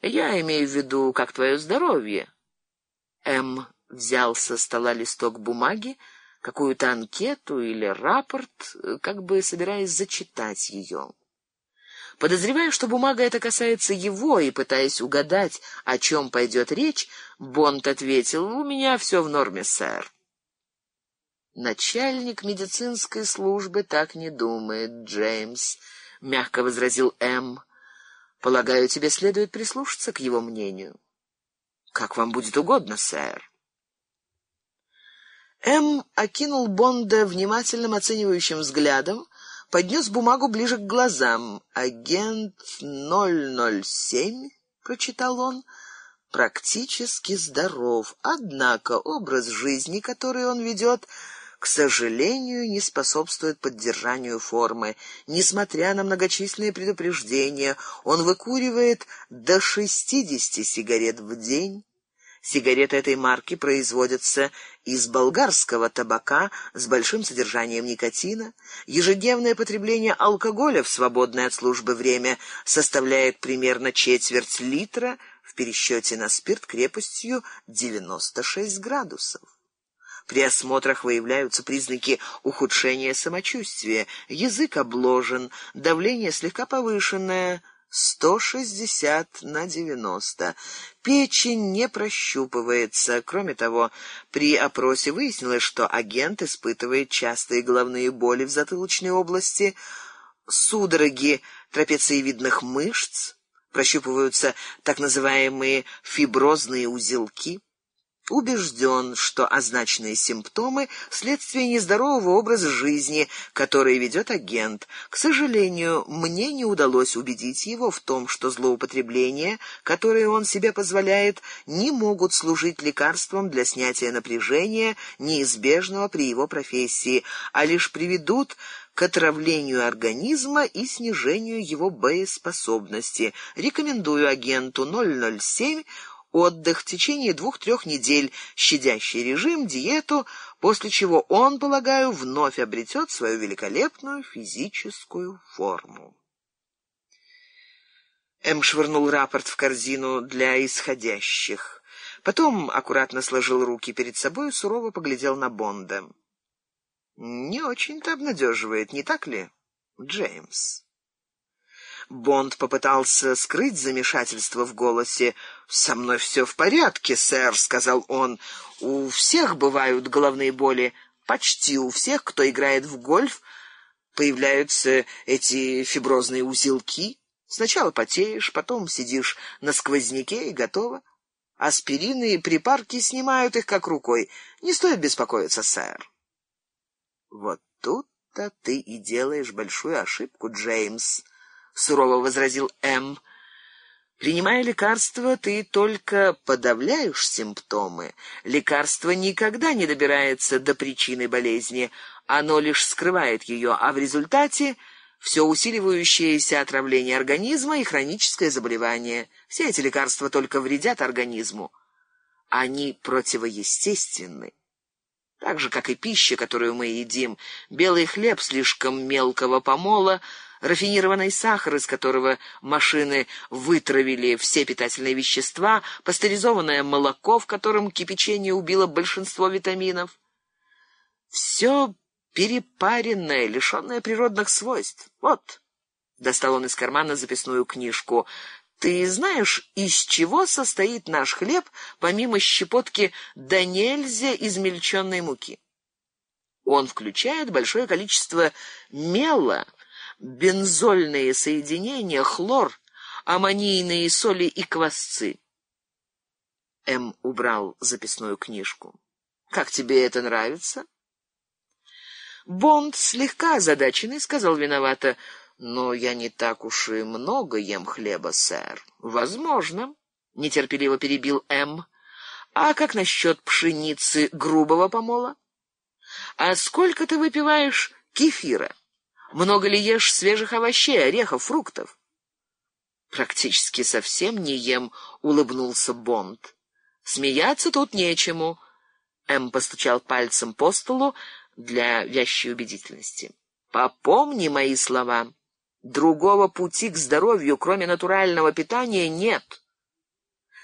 Я имею в виду, как твое здоровье. М взял со стола листок бумаги, какую-то анкету или рапорт, как бы собираясь зачитать ее. Подозревая, что бумага эта касается его, и пытаясь угадать, о чем пойдет речь, Бонд ответил: "У меня все в норме, сэр". Начальник медицинской службы так не думает, Джеймс, мягко возразил М. Полагаю, тебе следует прислушаться к его мнению. Как вам будет угодно, сэр. М окинул Бонда внимательным оценивающим взглядом, поднес бумагу ближе к глазам. Агент 007, прочитал он, практически здоров, однако образ жизни, который он ведет, к сожалению, не способствует поддержанию формы. Несмотря на многочисленные предупреждения, он выкуривает до 60 сигарет в день. Сигареты этой марки производятся из болгарского табака с большим содержанием никотина. Ежедневное потребление алкоголя в свободное от службы время составляет примерно четверть литра в пересчете на спирт крепостью 96 градусов. При осмотрах выявляются признаки ухудшения самочувствия. Язык обложен, давление слегка повышенное, 160 на 90. Печень не прощупывается. Кроме того, при опросе выяснилось, что агент испытывает частые головные боли в затылочной области, судороги трапециевидных мышц, прощупываются так называемые фиброзные узелки убежден, что означенные симптомы следствие нездорового образа жизни, который ведет агент. К сожалению, мне не удалось убедить его в том, что злоупотребления, которые он себе позволяет, не могут служить лекарством для снятия напряжения, неизбежного при его профессии, а лишь приведут к отравлению организма и снижению его боеспособности. Рекомендую агенту 007 отдых в течение двух-трех недель, щадящий режим, диету, после чего он, полагаю, вновь обретет свою великолепную физическую форму. М швырнул рапорт в корзину для исходящих. Потом аккуратно сложил руки перед собой и сурово поглядел на Бонда. Не очень-то обнадеживает, не так ли, Джеймс? Бонд попытался скрыть замешательство в голосе. "Со мной все в порядке, сэр", сказал он. "У всех бывают головные боли, почти у всех, кто играет в гольф, появляются эти фиброзные узелки. Сначала потеешь, потом сидишь на сквозняке и готово. Аспирины и припарки снимают их как рукой. Не стоит беспокоиться, сэр". Вот тут-то ты и делаешь большую ошибку, Джеймс сурово возразил М. Принимая лекарства, ты только подавляешь симптомы. Лекарство никогда не добирается до причины болезни, оно лишь скрывает ее, а в результате все усиливающееся отравление организма и хроническое заболевание. Все эти лекарства только вредят организму. Они противоестественны. Так же, как и пища, которую мы едим, белый хлеб слишком мелкого помола — рафинированный сахар, из которого машины вытравили все питательные вещества, пастеризованное молоко, в котором кипячение убило большинство витаминов. Все перепаренное, лишенное природных свойств. Вот. Достал он из кармана записную книжку. Ты знаешь, из чего состоит наш хлеб, помимо щепотки да нельзя измельченной муки? Он включает большое количество мела, бензольные соединения, хлор, аммонийные соли и квасцы. М убрал записную книжку. Как тебе это нравится? Бонд слегка озадаченный сказал виновато: "Но я не так уж и много ем хлеба, сэр". "Возможно", нетерпеливо перебил М. "А как насчет пшеницы грубого помола? А сколько ты выпиваешь кефира?" Много ли ешь свежих овощей, орехов, фруктов? Практически совсем не ем, улыбнулся Бонд. Смеяться тут нечему. М постучал пальцем по столу для вящей убедительности. Попомни мои слова. Другого пути к здоровью, кроме натурального питания, нет.